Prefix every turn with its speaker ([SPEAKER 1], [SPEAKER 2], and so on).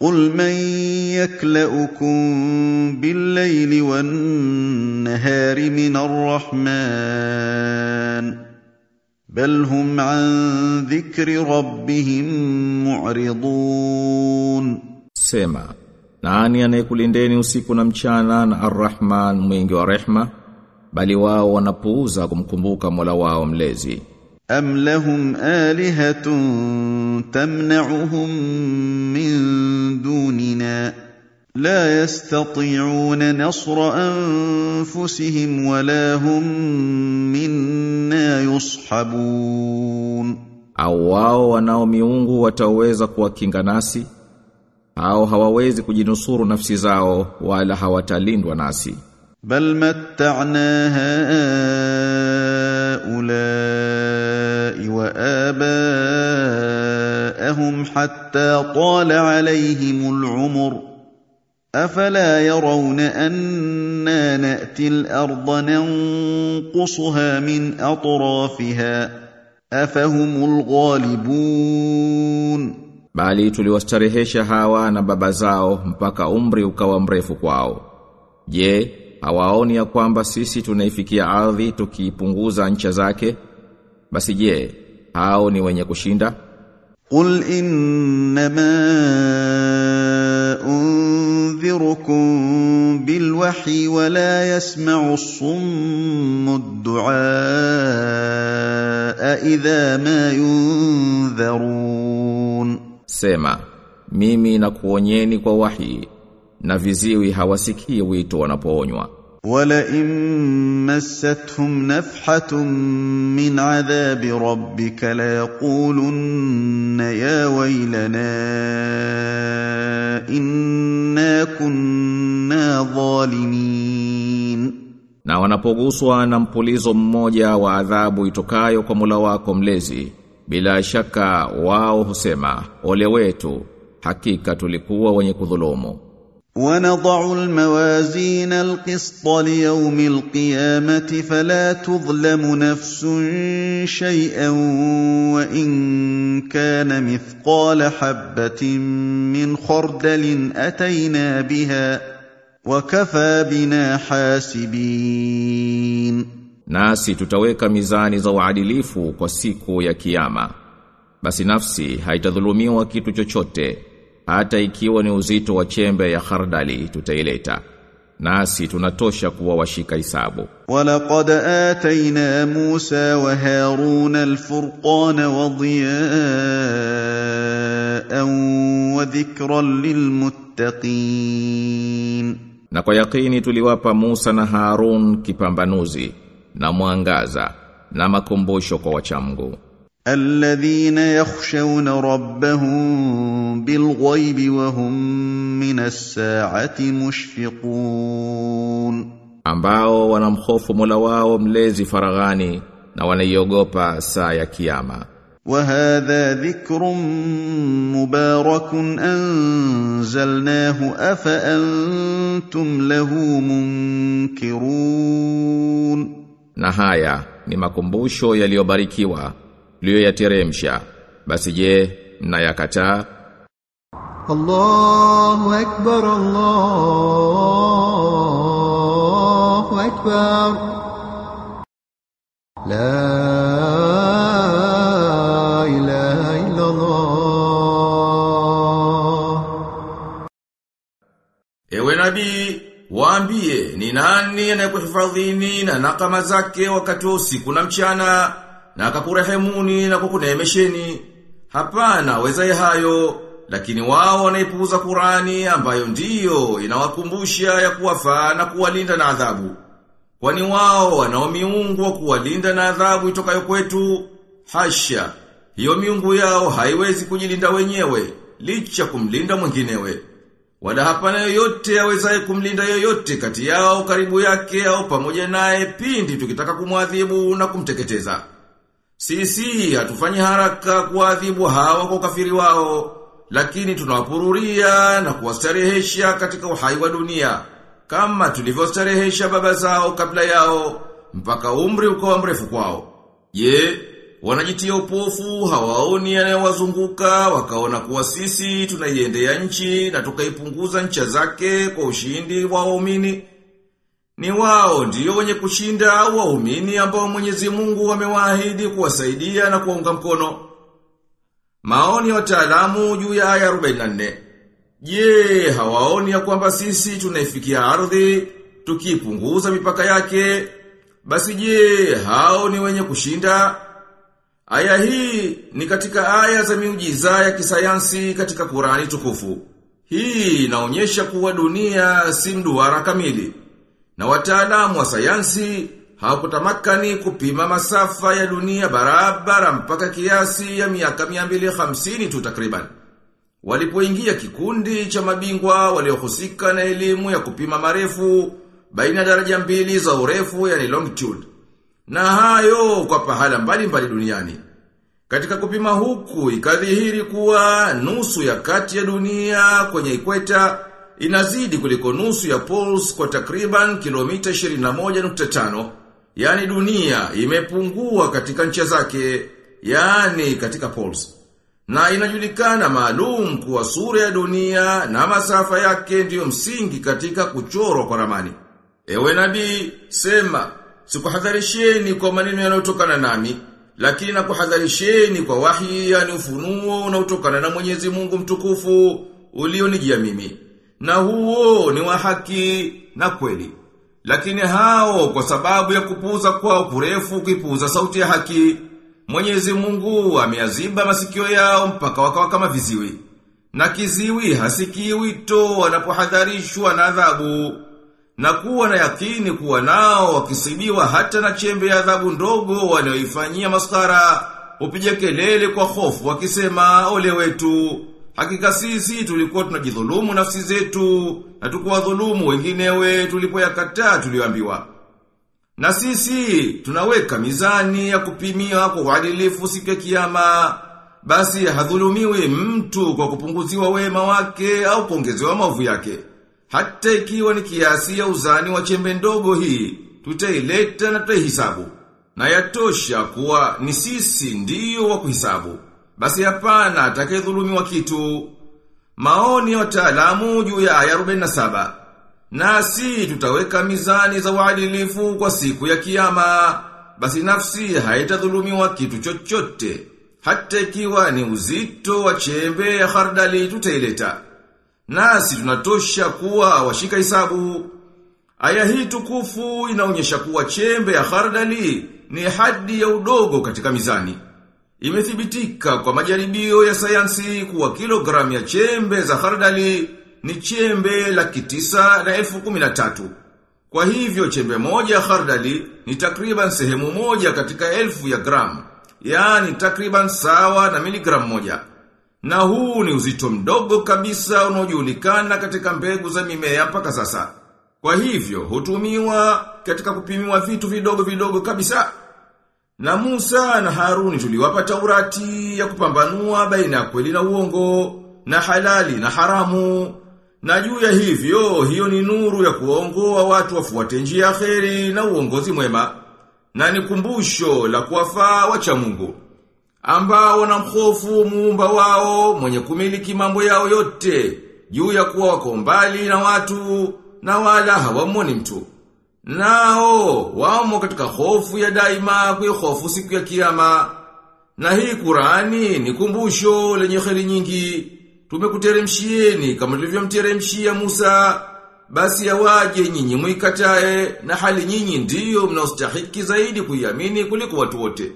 [SPEAKER 1] قل من يكلؤكم بالليل والنهار من الرحمن بل هم عن ذكر ربهم معرضون
[SPEAKER 2] Sema, nani anayekulindeni usiku na mchana na Ar-Rahman mwingi wa rehma, bali wao wanapuuza kumkumbuka Mola wao mlezi.
[SPEAKER 1] أم لهم آلهة تمنعهم من دوننا لا يستطيعون نصر أنفسهم ولا هم منا يصحبون
[SPEAKER 2] Au wao wanao miungu wataweza kuwakinga nasi? Au hawawezi kujinusuru nafsi zao wala hawatalindwa nasi?
[SPEAKER 1] بل متعنا حتى طال عليهم العمر أفلا يرون أنا نأتي الأرض ننقصها من أطرافها أفهم الغالبون
[SPEAKER 2] Bali tuliwastarehesha hawa na baba zao mpaka umri ukawa mrefu kwao. Je, hawaoni ya kwamba sisi tunaifikia ardhi tukiipunguza ncha zake? Basi je, hao ni wenye kushinda?
[SPEAKER 1] قل إنما أنذركم بالوحي ولا يسمع الصم الدعاء إذا ما ينذرون
[SPEAKER 2] Sema, mimi nakuonyeni kwa wahi na viziwi hawasikii wito wanapoonywa.
[SPEAKER 1] ولئن مستهم نفحة من عذاب ربك ليقولن يا ويلنا إنا كنا ظالمين
[SPEAKER 2] Na wanapoguswa na mpulizo mmoja wa adhabu itokayo kwa Mola wako mlezi, bila shaka wao husema, ole wetu, hakika tulikuwa wenye kudhulumu.
[SPEAKER 1] ونضع الموازين القسط ليوم القيامة فلا تظلم نفس شيئا وإن كان مثقال حبة من خردل أتينا بها وكفى بنا حاسبين
[SPEAKER 2] Nasi tutaweka mizani za uadilifu kwa siku ya kiyama. Basi nafsi haitadhulumiwa kitu chochote, hata ikiwa ni uzito wa chembe ya khardali tutaileta. Nasi tunatosha kuwa washika hisabu.
[SPEAKER 1] Walaqad atayna Musa wa Harun al-furqana wa dhikran
[SPEAKER 2] na kwa yakini tuliwapa Musa na Harun kipambanuzi na mwangaza na makumbusho kwa wachamgu.
[SPEAKER 1] الذين يخشون ربهم بالغيب وهم من الساعة مشفقون
[SPEAKER 2] ambao wanamhofu Mola wao mlezi faraghani na wanaiogopa saa ya kiyama.
[SPEAKER 1] وهذا ذكر مبارك أنزلناه أفأنتم له منكرون
[SPEAKER 2] Na haya ni makumbusho yaliyobarikiwa liyoyateremsha. Basi je
[SPEAKER 3] na mnayakataa? Allahu akbar Allahu akbar.
[SPEAKER 2] La ilaha waambie ni nani anayekuhifadhini na nakama zake wakati usiku na mchana? Na akakurehemuni na kukuneemesheni. Hapana wezaye hayo, lakini wao wanaipuuza Qurani ambayo ndiyo inawakumbusha ya kuwafaa na kuwalinda na adhabu. Kwani wao wanao miungu wa kuwalinda na adhabu itokayo kwetu? Hasha, hiyo miungu yao haiwezi kujilinda wenyewe, licha kumlinda mwinginewe. Wala hapana yoyote awezaye kumlinda yoyote kati yao karibu yake au pamoja naye pindi tukitaka kumwadhibu na kumteketeza. Sisi hatufanyi haraka kuadhibu hawa kwa ukafiri wao, lakini tunawapururia na kuwastarehesha katika uhai wa dunia, kama tulivyostarehesha baba zao kabla yao, mpaka umri ukawa mrefu kwao. Je, wanajitia upofu, hawaoni yanayowazunguka, wakaona kuwa sisi tunaiendea nchi na tukaipunguza ncha zake kwa ushindi wa waumini. Ni wao ndio wenye kushinda au waumini ambao Mwenyezi Mungu amewaahidi kuwasaidia na kuwaunga mkono. Maoni ya wataalamu juu ya aya 44. Je, hawaoni ya kwamba sisi tunaifikia ardhi tukipunguza mipaka yake? Basi je, hao ni wenye kushinda? Aya hii ni katika aya za miujiza ya kisayansi katika Qurani tukufu. Hii inaonyesha kuwa dunia si mduara kamili. Na wataalamu wa sayansi hawakutamakani kupima masafa ya dunia barabara mpaka kiasi ya miaka 250 tu takriban. Walipoingia kikundi cha mabingwa waliohusika na elimu ya kupima marefu baina daraja mbili za urefu yani longitude. Na hayo kwa pahala mbalimbali mbali duniani. Katika kupima huku ikadhihiri kuwa nusu ya kati ya dunia kwenye ikweta inazidi kuliko nusu ya poles kwa takriban kilomita 21.5. Yani dunia imepungua katika ncha zake, yani katika poles. Na inajulikana maalum kuwa sura ya dunia na masafa yake ndiyo msingi katika kuchorwa kwa ramani. Ewe nabii, sema, sikuhadharisheni kwa maneno yanayotokana nami, lakini nakuhadharisheni kwa wahi yani ufunuo unaotokana na Mwenyezi Mungu mtukufu ulionijia mimi. Na huo ni wa haki na kweli. Lakini hao kwa sababu ya kupuuza kwao kurefu kuipuuza sauti ya haki, Mwenyezi Mungu ameaziba masikio yao mpaka wakawa kama viziwi. Na kiziwi hasikii wito wanapohadharishwa na adhabu. Na kuwa na yakini kuwa nao wakisibiwa hata na chembe ya adhabu ndogo wanayoifanyia maskara, upige kelele kwa hofu wakisema ole wetu. Hakika sisi tulikuwa tunajidhulumu nafsi zetu na tukuwadhulumu wenginewe tulipoyakataa tulioambiwa. Na sisi tunaweka mizani ya kupimia kwa uadilifu siku ya kiyama. Basi hadhulumiwi mtu kwa kupunguziwa wema wake au kuongezewa maovu yake. Hata ikiwa ni kiasi ya uzani wa chembe ndogo hii, tutaileta na tutaihisabu. Na yatosha kuwa ni sisi ndiyo wa kuhisabu. Basi hapana atakayedhulumiwa kitu. Maoni ya wataalamu juu ya aya 47. Nasi tutaweka mizani za uadilifu kwa siku ya kiyama. Basi nafsi haitadhulumiwa kitu chochote. Hata ikiwa ni uzito wa chembe ya hardali tutaileta. Nasi tunatosha kuwa washika hisabu. Aya hii tukufu inaonyesha kuwa chembe ya hardali ni hadi ya udogo katika mizani. Imethibitika kwa majaribio ya sayansi kuwa kilogramu ya chembe za hardali ni chembe laki tisa na elfu kumi na tatu. Kwa hivyo chembe moja ya hardali ni takriban sehemu moja katika elfu ya gramu, yaani takriban sawa na miligramu moja. Na huu ni uzito mdogo kabisa unaojulikana katika mbegu za mimea mpaka sasa. Kwa hivyo hutumiwa katika kupimiwa vitu vidogo vidogo kabisa. Na Musa na Haruni tuliwapa Taurati ya kupambanua baina ya kweli na uongo, na halali na haramu. Na juu ya hivyo, hiyo ni nuru ya kuongoa watu wafuate njia ya na uongozi mwema. Na ni kumbusho la kuwafaa wacha Mungu. Ambao wanamhofu muumba wao mwenye kumiliki mambo yao yote, juu ya kuwa wako mbali na watu na wala hawamwoni mtu. Nao, wamo katika hofu ya daima kwa hofu siku ya kiyama. Na hii Kurani ni kumbusho lenye kheri nyingi. Tumekuteremshieni kama tulivyomteremshia Musa. Basi ya waje nyinyi mwikatae na hali nyinyi ndiyo mnaostahiki zaidi kuiamini kuliko watu wote.